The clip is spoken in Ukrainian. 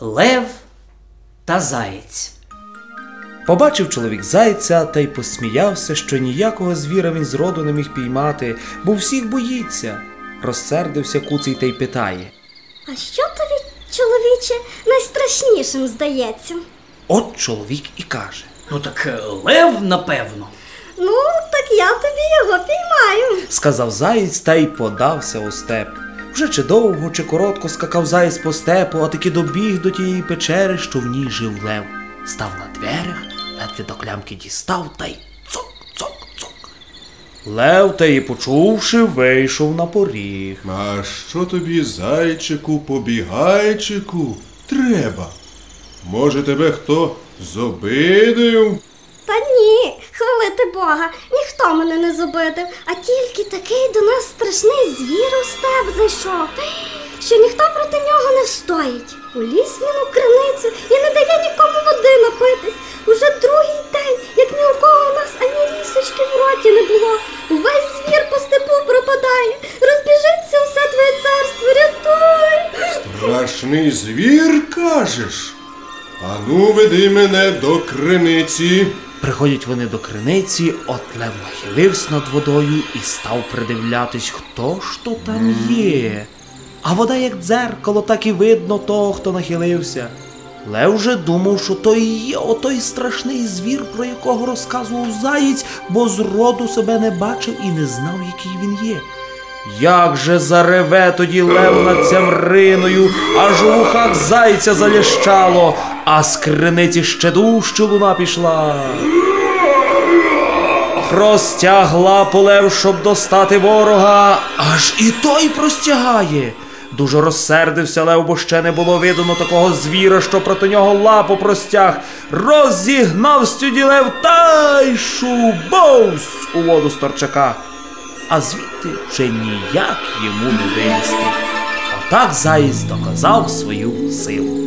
Лев та заєць. Побачив чоловік зайця та й посміявся, що ніякого звіра він зроду не міг піймати, бо всіх боїться. Розсердився куций та й питає. А що тобі, чоловіче, найстрашнішим здається? От чоловік і каже. Ну так е, лев, напевно. Ну, так я тобі його піймаю. сказав заєць та й подався у степ. Вже чи довго, чи коротко скакав заєць по степу, а таки добіг до тієї печери, що в ній жив лев. Став на дверях, ледве до клямки дістав та й цок, цок, цок. Лев та й почувши, вийшов на поріг. А що тобі, зайчику, побігайчику, треба? Може, тебе хто зобидив? Та ні, хвалити Бога, ніхто мене не зобидив, а тільки такий до нас страшний звір у степ зайшов, що ніхто проти нього не встоїть. Уліз він у криницю і не дає нікому води напитись. Уже другий день, як ні у кого у нас ані рісочки в роті не було. Увесь звір по степу пропадає. Розбіжиться усе твоє царство, рятуй. Страшний звір, кажеш? Ану, веди мене до криниці. Приходять вони до криниці, от лев нахилився над водою і став придивлятись, хто ж то там є. А вода, як дзеркало, так і видно того, хто нахилився. Лев вже думав, що то і є отой страшний звір, про якого розказував заєць, бо зроду себе не бачив і не знав, який він є. Як же зареве тоді лев над цямриною, аж у вухах зайця залящало, а з криниці ще дужче луна пішла. Простягла полев, щоб достати ворога, аж і той простягає. Дуже розсердився Лев, бо ще не було видано такого звіра, що проти нього лапу простяг. Розігнав стюді лев та й шубовсь у воду старчака. А звідти вже ніяк йому не вилізти. Отак заєць доказав свою силу.